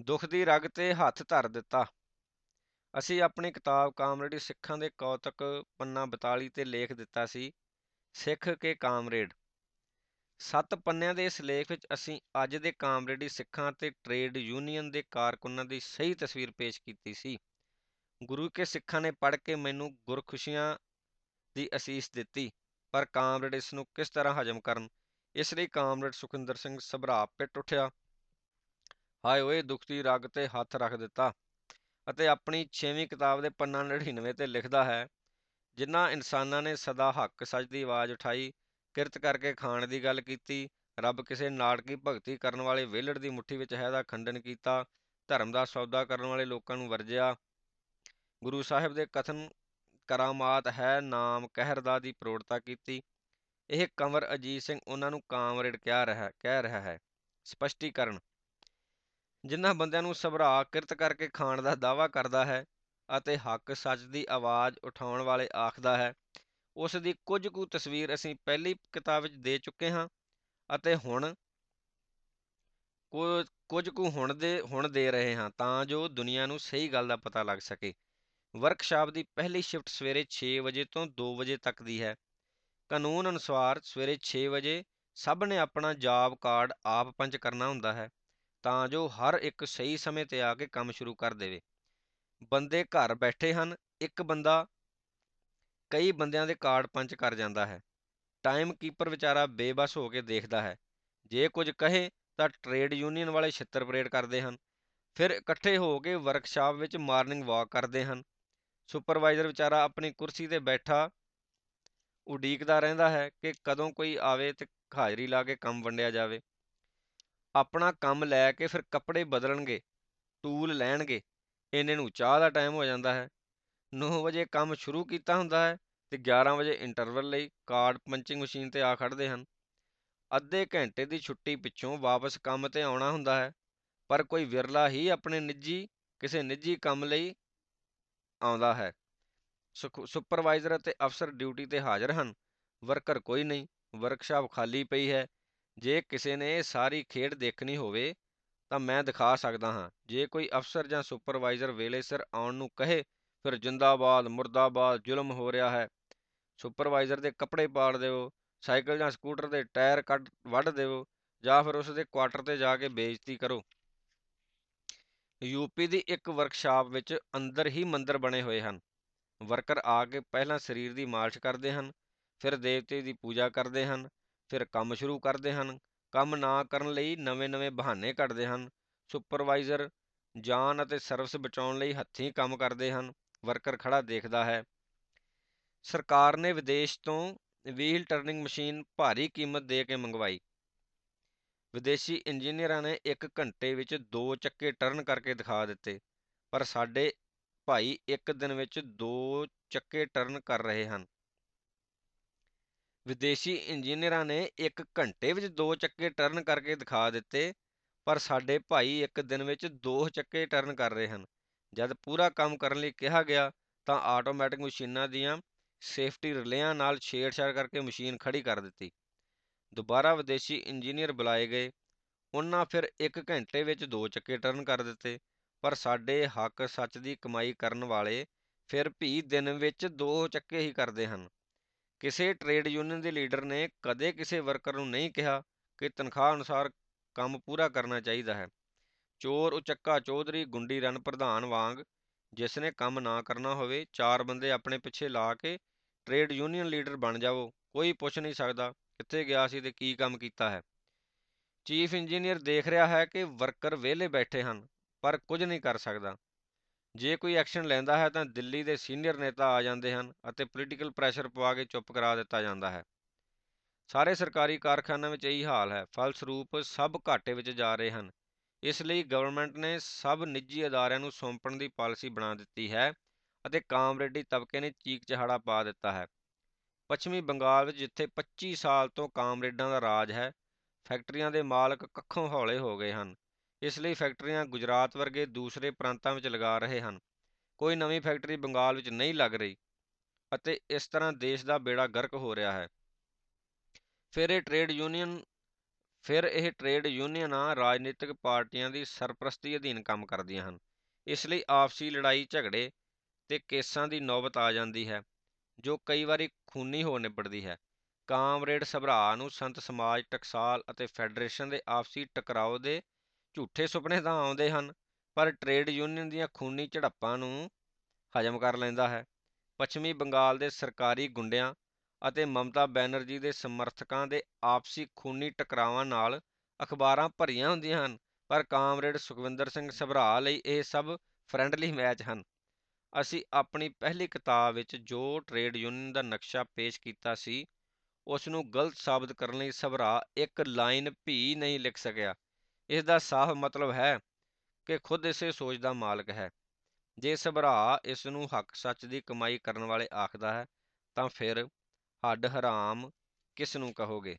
ਦੁੱਖ ਦੀ ਰਗ ਤੇ ਹੱਥ ਧਰ ਦਿੱਤਾ। ਅਸੀਂ ਆਪਣੀ ਕਿਤਾਬ ਕਾਮਰੇਡੀ ਸਿੱਖਾਂ ਦੇ ਕੌਤਕ ਪੰਨਾ 42 ਤੇ ਲੇਖ ਦਿੱਤਾ ਸੀ, ਸਿੱਖ ਕੇ ਕਾਮਰੇਡ। ਸੱਤ ਪੰਨਿਆਂ ਦੇ ਇਸ ਲੇਖ ਵਿੱਚ ਅਸੀਂ ਅੱਜ ਦੇ ਕਾਮਰੇਡੀ ਸਿੱਖਾਂ ਤੇ ਟ੍ਰੇਡ ਯੂਨੀਅਨ ਦੇ ਕਾਰਕੁਨਾਂ ਦੀ ਸਹੀ ਤਸਵੀਰ ਪੇਸ਼ ਕੀਤੀ ਸੀ। ਗੁਰੂ ਕੇ ਸਿੱਖਾਂ ਨੇ ਪੜ੍ਹ ਕੇ ਮੈਨੂੰ ਗੁਰਖੁਸ਼ੀਆਂ ਦੀ ਅਸੀਸ ਦਿੱਤੀ, ਪਰ ਕਾਮਰੇਡ ਇਸ ਨੂੰ ਕਿਸ ਤਰ੍ਹਾਂ ਹਜਮ ਕਰਨ? ਇਸ ਲਈ ਕਾਮਰੇਡ ਸੁਖਿੰਦਰ ਸਿੰਘ ਸਭਰਾ ਪਿੱਟ ਉੱਠਿਆ। ਹਾਏ ਓਏ ਦੁਖਤੀ ਰਗ ਤੇ ਹੱਥ ਰੱਖ ਦਿੱਤਾ ਅਤੇ ਆਪਣੀ 6ਵੀਂ ਕਿਤਾਬ ਦੇ ਪੰਨਾ 99 ਤੇ ਲਿਖਦਾ ਹੈ ਜਿਨ੍ਹਾਂ ਇਨਸਾਨਾਂ ਨੇ ਸਦਾ ਹੱਕ ਸੱਚ ਦੀ ਆਵਾਜ਼ ਉਠਾਈ, ਕਿਰਤ ਕਰਕੇ ਖਾਣ ਦੀ ਗੱਲ ਕੀਤੀ, ਰੱਬ ਕਿਸੇ ਨਾਟਕੀ ਭਗਤੀ ਕਰਨ ਵਾਲੇ ਵਿਹਲੜ ਦੀ ਮੁੱਠੀ ਵਿੱਚ ਹੈ ਦਾ ਖੰਡਨ ਕੀਤਾ, ਧਰਮ ਦਾ ਸੌਦਾ ਕਰਨ ਵਾਲੇ ਲੋਕਾਂ ਨੂੰ ਵਰਜਿਆ। ਗੁਰੂ ਸਾਹਿਬ ਦੇ ਕਥਨ ਕਰਾਮਾਤ ਹੈ ਨਾਮ ਕਹਿਰ ਦਾ ਦੀ ਪ੍ਰੋੜਤਾ ਕੀਤੀ। ਇਹ ਕੰਵਰ ਅਜੀਤ ਸਿੰਘ ਉਹਨਾਂ ਨੂੰ ਕਾਮਰੇਡ ਕਹਿ ਰਿਹਾ ਕਹਿ ਰਿਹਾ ਹੈ। ਸਪਸ਼ਟੀਕਰਨ ਜਿਨ੍ਹਾਂ ਬੰਦਿਆਂ ਨੂੰ ਸਭਰਾ ਕਿਰਤ ਕਰਕੇ ਖਾਣ ਦਾ ਦਾਵਾ ਕਰਦਾ ਹੈ ਅਤੇ ਹੱਕ ਸੱਚ ਦੀ ਆਵਾਜ਼ ਉਠਾਉਣ ਵਾਲੇ ਆਖਦਾ ਹੈ, ਉਸ ਦੀ ਕੁਝ ਕੁ ਤਸਵੀਰ ਅਸੀਂ ਪਹਿਲੀ ਕਿਤਾਬ ਵਿੱਚ ਦੇ ਚੁੱਕੇ ਹਾਂ ਅਤੇ ਹੁਣ ਕੁਝ ਕੁ ਹੁਣ ਦੇ ਹੁਣ ਦੇ ਰਹੇ ਹਾਂ ਤਾਂ ਜੋ ਦੁਨੀਆ ਨੂੰ ਸਹੀ ਗੱਲ ਦਾ ਪਤਾ ਲੱਗ ਸਕੇ। ਵਰਕਸ਼ਾਪ ਦੀ ਪਹਿਲੀ ਸ਼ਿਫਟ ਸਵੇਰੇ 6 ਵਜੇ ਤੋਂ 2 ਵਜੇ ਤੱਕ ਦੀ ਹੈ। ਕਾਨੂੰਨ ਅਨੁਸਾਰ ਸਵੇਰੇ 6 ਵਜੇ ਸਭ ਨੇ ਆਪਣਾ ਜਾਬ ਕਾਰਡ ਆਪ ਪੰਚ ਕਰਨਾ ਹੁੰਦਾ ਹੈ। ਤਾਂ ਜੋ ਹਰ ਇੱਕ ਸਹੀ ਸਮੇਂ ਤੇ ਆ ਕੇ ਕੰਮ ਸ਼ੁਰੂ ਕਰ ਦੇਵੇ। ਬੰਦੇ ਘਰ ਬੈਠੇ ਹਨ, ਇੱਕ ਬੰਦਾ ਕਈ ਬੰਦਿਆਂ ਦੇ ਕਾਰਡ ਪੰਚ ਕਰ ਜਾਂਦਾ ਹੈ। ਟਾਈਮ ਕੀਪਰ ਵਿਚਾਰਾ ਬੇਬਸ ਹੋ ਕੇ ਦੇਖਦਾ ਹੈ। ਜੇ ਕੁਝ ਕਹੇ ਤਾਂ ਟ੍ਰੇਡ ਯੂਨੀਅਨ ਵਾਲੇ ਛਿੱਤਰ ਪਰੇਡ ਕਰਦੇ ਹਨ। ਫਿਰ ਇਕੱਠੇ ਹੋ ਕੇ ਵਰਕਸ਼ਾਪ ਵਿੱਚ ਮਾਰਨਿੰਗ ਵਾਕ ਕਰਦੇ ਹਨ। ਸੁਪਰਵਾਈਜ਼ਰ ਵਿਚਾਰਾ ਆਪਣੀ ਕੁਰਸੀ ਤੇ ਬੈਠਾ ਉਡੀਕਦਾ ਰਹਿੰਦਾ ਹੈ ਕਿ ਕਦੋਂ ਕੋਈ ਆਵੇ ਤੇ ਹਾਜ਼ਰੀ ਲਾ ਕੇ ਕੰਮ ਵੰਡਿਆ ਜਾਵੇ। ਆਪਣਾ ਕੰਮ ਲੈ ਕੇ ਫਿਰ ਕੱਪੜੇ ਬਦਲਣਗੇ ਟੂਲ ਲੈਣਗੇ, ਇੰਨੇ ਨੂੰ ਚਾਹ ਦਾ ਟਾਈਮ ਹੋ ਜਾਂਦਾ ਹੈ। 9 ਵਜੇ ਕੰਮ ਸ਼ੁਰੂ ਕੀਤਾ ਹੁੰਦਾ ਹੈ ਤੇ 11 ਵਜੇ ਇੰਟਰਵਲ ਲਈ ਕਾਰਡ ਪੰਚਿੰਗ ਮਸ਼ੀਨ ਤੇ ਆ ਖੜਦੇ ਹਨ। ਅੱਧੇ ਘੰਟੇ ਦੀ ਛੁੱਟੀ ਪਿੱਛੋਂ ਵਾਪਸ ਕੰਮ ਤੇ ਆਉਣਾ ਹੁੰਦਾ ਹੈ, ਪਰ ਕੋਈ ਵਿਰਲਾ ਹੀ ਆਪਣੇ ਨਿੱਜੀ, ਕਿਸੇ ਨਿੱਜੀ ਕੰਮ ਲਈ ਆਉਂਦਾ ਹੈ। ਸੁਪਰਵਾਈਜ਼ਰ ਅਤੇ ਅਫਸਰ ਡਿਊਟੀ ਤੇ ਹਾਜ਼ਰ ਹਨ ਵਰਕਰ ਕੋਈ ਨਹੀਂ ਵਰਕਸ਼ਾਪ ਖਾਲੀ ਪਈ ਹੈ ਜੇ ਕਿਸੇ ਨੇ ਇਹ ਸਾਰੀ ਖੇਡ ਦੇਖਣੀ ਹੋਵੇ, ਤਾਂ ਮੈਂ ਦਿਖਾ ਸਕਦਾ ਹਾਂ। ਜੇ ਕੋਈ ਅਫਸਰ ਜਾਂ ਸੁਪਰਵਾਈਜ਼ਰ ਵੇਲੇ ਸਿਰ ਆਉਣ ਨੂੰ ਕਹੇ, ਫਿਰ ਜਿੰਦਾਬਾਦ, ਮੁਰਦਾਬਾਦ, ਜ਼ੁਲਮ ਹੋ ਰਿਹਾ ਹੈ। ਸੁਪਰਵਾਈਜ਼ਰ ਦੇ ਕੱਪੜੇ ਪਾੜ ਦਿਓ, ਸਾਈਕਲ ਜਾਂ ਸਕੂਟਰ ਦੇ ਟਾਇਰ ਕੱਢ, ਵੱਢ ਦਿਓ, ਜਾਂ ਫਿਰ ਉਸ ਦੇ ਕੁਆਟਰ ਤੇ ਜਾ ਕੇ ਬੇਇੱਜ਼ਤੀ ਕਰੋ। ਯੂਪੀ ਦੀ ਇੱਕ ਵਰਕਸ਼ਾਪ ਵਿੱਚ ਅੰਦਰ ਹੀ ਮੰਦਰ ਬਣੇ ਹੋਏ ਹਨ। ਵਰਕਰ ਆ ਕੇ ਪਹਿਲਾਂ ਸਰੀਰ ਦੀ ਮਾਲਿਸ਼ ਕਰਦੇ ਹਨ, ਫਿਰ ਦੇਵਤੇ ਦੀ ਪੂਜਾ ਕਰਦੇ ਹਨ ਫਿਰ ਕੰਮ ਸ਼ੁਰੂ ਕਰਦੇ ਹਨ। ਕੰਮ ਨਾ ਕਰਨ ਲਈ ਨਵੇਂ-ਨਵੇਂ ਬਹਾਨੇ ਕੱਢਦੇ ਹਨ। ਸੁਪਰਵਾਈਜ਼ਰ ਜਾਨ ਅਤੇ ਸਰਵਿਸ ਬਚਾਉਣ ਲਈ ਹੱਥੀਂ ਕੰਮ ਕਰਦੇ ਹਨ। ਵਰਕਰ ਖੜਾ ਦੇਖਦਾ ਹੈ। ਸਰਕਾਰ ਨੇ ਵਿਦੇਸ਼ ਤੋਂ ਵੀਲ ਟਰਨਿੰਗ ਮਸ਼ੀਨ ਭਾਰੀ ਕੀਮਤ ਦੇ ਕੇ ਮੰਗਵਾਈ। ਵਿਦੇਸ਼ੀ ਇੰਜੀਨੀਅਰਾਂ ਨੇ 1 ਘੰਟੇ ਵਿੱਚ ਦੋ ਚੱਕੇ ਟਰਨ ਕਰਕੇ ਦਿਖਾ ਦਿੱਤੇ, ਪਰ ਸਾਡੇ ਭਾਈ ਇੱਕ ਦਿਨ ਵਿੱਚ ਦੋ ਚੱਕੇ ਟਰਨ ਕਰ ਰਹੇ ਹਨ। ਵਿਦੇਸ਼ੀ ਇੰਜੀਨੀਅਰਾਂ ਨੇ ਇੱਕ ਘੰਟੇ ਵਿੱਚ ਦੋ ਚੱਕੇ ਟਰਨ ਕਰਕੇ ਦਿਖਾ ਦਿੱਤੇ, ਪਰ ਸਾਡੇ ਭਾਈ ਇੱਕ ਦਿਨ ਵਿੱਚ ਦੋ ਚੱਕੇ ਟਰਨ ਕਰ ਰਹੇ ਹਨ। ਜਦ ਪੂਰਾ ਕੰਮ ਕਰਨ ਲਈ ਕਿਹਾ ਗਿਆ, ਤਾਂ ਆਟੋਮੈਟਿਕ ਮਸ਼ੀਨਾਂ ਦੀਆਂ ਸੇਫਟੀ ਰਿਲੇਆਂ ਨਾਲ ਛੇੜਛਾੜ ਕਰਕੇ ਮਸ਼ੀਨ ਖੜੀ ਕਰ ਦਿੱਤੀ। ਦੁਬਾਰਾ ਵਿਦੇਸ਼ੀ ਇੰਜੀਨੀਅਰ ਬੁਲਾਏ ਗਏ। ਉਹਨਾਂ ਫਿਰ ਇੱਕ ਘੰਟੇ ਵਿੱਚ ਦੋ ਚੱਕੇ ਟਰਨ ਕਰ ਦਿੱਤੇ, ਪਰ ਸਾਡੇ ਹੱਕ ਸੱਚ ਦੀ ਕਮਾਈ ਕਰਨ ਵਾਲੇ ਫਿਰ ਵੀ ਦਿਨ ਵਿੱਚ ਦੋ ਚੱਕੇ ਹੀ ਕਰਦੇ ਹਨ। ਕਿਸੇ ਟ੍ਰੇਡ ਯੂਨੀਅਨ ਦੇ ਲੀਡਰ ਨੇ ਕਦੇ ਕਿਸੇ ਵਰਕਰ ਨੂੰ ਨਹੀਂ ਕਿਹਾ ਕਿ ਤਨਖਾਹ ਅਨੁਸਾਰ ਕੰਮ ਪੂਰਾ ਕਰਨਾ ਚਾਹੀਦਾ ਹੈ। ਚੋਰ ਉਚੱਕਾ ਚੌਧਰੀ ਗੁੰਡੀ ਰਣ ਪ੍ਰਧਾਨ ਵਾਂਗ ਜਿਸ ਨੇ ਕੰਮ ਨਾ ਕਰਨਾ ਹੋਵੇ, ਚਾਰ ਬੰਦੇ ਆਪਣੇ ਪਿੱਛੇ ਲਾ ਕੇ ਟ੍ਰੇਡ ਯੂਨੀਅਨ ਲੀਡਰ ਬਣ ਜਾਵੋ, ਕੋਈ ਪੁੱਛ ਨਹੀਂ ਸਕਦਾ ਕਿੱਥੇ ਗਿਆ ਸੀ ਤੇ ਕੀ ਕੰਮ ਕੀਤਾ ਹੈ। ਚੀਫ ਇੰਜੀਨੀਅਰ ਦੇਖ ਰਿਹਾ ਹੈ ਕਿ ਵਰਕਰ ਵਿਹਲੇ ਬੈਠੇ ਹਨ, ਪਰ ਕੁਝ ਨਹੀਂ ਕਰ ਸਕਦਾ। ਜੇ ਕੋਈ ਐਕਸ਼ਨ ਲੈਂਦਾ ਹੈ ਤਾਂ ਦਿੱਲੀ ਦੇ ਸੀਨੀਅਰ ਨੇਤਾ ਆ ਜਾਂਦੇ ਹਨ ਅਤੇ ਪੋਲੀਟੀਕਲ ਪ੍ਰੈਸ਼ਰ ਪਵਾ ਕੇ ਚੁੱਪ ਕਰਾ ਦਿੱਤਾ ਜਾਂਦਾ ਹੈ। ਸਾਰੇ ਸਰਕਾਰੀ ਕਾਰਖਾਨਿਆਂ ਵਿੱਚ ਇਹੀ ਹਾਲ ਹੈ। ਫਲਸਰੂਪ ਸਭ ਘਾਟੇ ਵਿੱਚ ਜਾ ਰਹੇ ਹਨ। ਇਸ ਲਈ ਗਵਰਨਮੈਂਟ ਨੇ ਸਭ ਨਿੱਜੀ ਅਦਾਰਿਆਂ ਨੂੰ ਸੌਂਪਣ ਦੀ ਪਾਲਿਸੀ ਬਣਾ ਦਿੱਤੀ ਹੈ ਅਤੇ ਕਾਮਰੇਡੀ ਤਬਕੇ ਨੇ ਚੀਕ ਚਹਾੜਾ ਪਾ ਦਿੱਤਾ ਹੈ। ਪੱਛਮੀ ਬੰਗਾਲ ਵਿੱਚ ਜਿੱਥੇ 25 ਸਾਲ ਤੋਂ ਕਾਮਰੇਡਾਂ ਦਾ ਰਾਜ ਹੈ, ਫੈਕਟਰੀਆਂ ਦੇ ਮਾਲਕ ਕੱਖੋਂ ਹੌਲੇ ਹੋ ਗਏ ਹਨ। ਇਸ ਲਈ ਫੈਕਟਰੀਆਂ ਗੁਜਰਾਤ ਵਰਗੇ ਦੂਸਰੇ ਪ੍ਰਾਂਤਾਂ ਵਿੱਚ ਲਗਾ ਰਹੇ ਹਨ। ਕੋਈ ਨਵੀਂ ਫੈਕਟਰੀ ਬੰਗਾਲ ਵਿੱਚ ਨਹੀਂ ਲੱਗ ਰਹੀ ਅਤੇ ਇਸ ਤਰ੍ਹਾਂ ਦੇਸ਼ ਦਾ ਬੇੜਾ ਗਰਕ ਹੋ ਰਿਹਾ ਹੈ। ਫਿਰ ਇਹ ਟ੍ਰੇਡ ਯੂਨੀਅਨ, ਫਿਰ ਇਹ ਟ੍ਰੇਡ ਯੂਨੀਅਨਾਂ ਰਾਜਨੀਤਿਕ ਪਾਰਟੀਆਂ ਦੀ ਸਰਪ੍ਰਸਤੀ ਅਧੀਨ ਕੰਮ ਕਰਦੀਆਂ ਹਨ। ਇਸ ਲਈ ਆਪਸੀ ਲੜਾਈ, ਝਗੜੇ ਤੇ ਕੇਸਾਂ ਦੀ ਨੌਬਤ ਆ ਜਾਂਦੀ ਹੈ, ਜੋ ਕਈ ਵਾਰੀ ਖੂਨੀ ਹੋ ਨਿਬੜਦੀ ਹੈ। ਕਾਮਰੇਡ ਸਭਰਾ ਨੂੰ ਸੰਤ ਸਮਾਜ, ਟਕਸਾਲ ਅਤੇ ਫੈਡਰੇਸ਼ਨ ਦੇ ਆਪਸੀ ਟਕਰਾਓ ਦੇ ਝੂਠੇ ਸੁਪਨੇ ਤਾਂ ਆਉਂਦੇ ਹਨ, ਪਰ ਟ੍ਰੇਡ ਯੂਨੀਅਨ ਦੀਆਂ ਖੂਨੀ ਝੜਪਾਂ ਨੂੰ ਹਜਮ ਕਰ ਲੈਂਦਾ ਹੈ। ਪੱਛਮੀ ਬੰਗਾਲ ਦੇ ਸਰਕਾਰੀ ਗੁੰਡਿਆਂ ਅਤੇ ਮਮਤਾ ਬੈਨਰਜੀ ਦੇ ਸਮਰਥਕਾਂ ਦੇ ਆਪਸੀ ਖੂਨੀ ਟਕਰਾਵਾਂ ਨਾਲ ਅਖਬਾਰਾਂ ਭਰੀਆਂ ਹੁੰਦੀਆਂ ਹਨ, ਪਰ ਕਾਮਰੇਡ ਸੁਖਵਿੰਦਰ ਸਿੰਘ ਸਭਰਾ ਲਈ ਇਹ ਸਭ ਫਰੈਂਡਲੀ ਮੈਚ ਹਨ। ਅਸੀਂ ਆਪਣੀ ਪਹਿਲੀ ਕਿਤਾਬ ਵਿੱਚ ਜੋ ਟ੍ਰੇਡ ਯੂਨੀਅਨ ਦਾ ਨਕਸ਼ਾ ਪੇਸ਼ ਕੀਤਾ ਸੀ ਉਸ ਨੂੰ ਗਲਤ ਸਾਬਤ ਕਰਨ ਲਈ ਸਭਰਾ ਇੱਕ ਲਾਈਨ ਵੀ ਨਹੀਂ ਲਿਖ ਸਕਿਆ। ਇਸ ਦਾ ਸਾਫ਼ ਮਤਲਬ ਹੈ ਕਿ ਖੁਦ ਇਸੇ ਸੋਚ ਦਾ ਮਾਲਕ ਹੈ। ਜੇ ਸਭਰਾ ਇਸ ਨੂੰ ਹੱਕ ਸੱਚ ਦੀ ਕਮਾਈ ਕਰਨ ਵਾਲੇ ਆਖਦਾ ਹੈ, ਤਾਂ ਫਿਰ ਹੱਡ ਹਰਾਮ ਕਿਸ ਨੂੰ ਕਹੋਗੇ?